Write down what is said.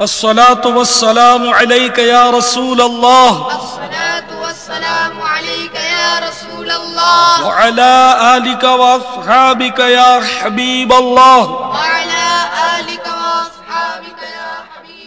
الصلاة والسلام عليك يا رسول الله. الصلاة والسلام عليك يا رسول الله. وعلى آلك وأصحابك يا حبيب الله. وعلى آلك وأصحابك يا حبيب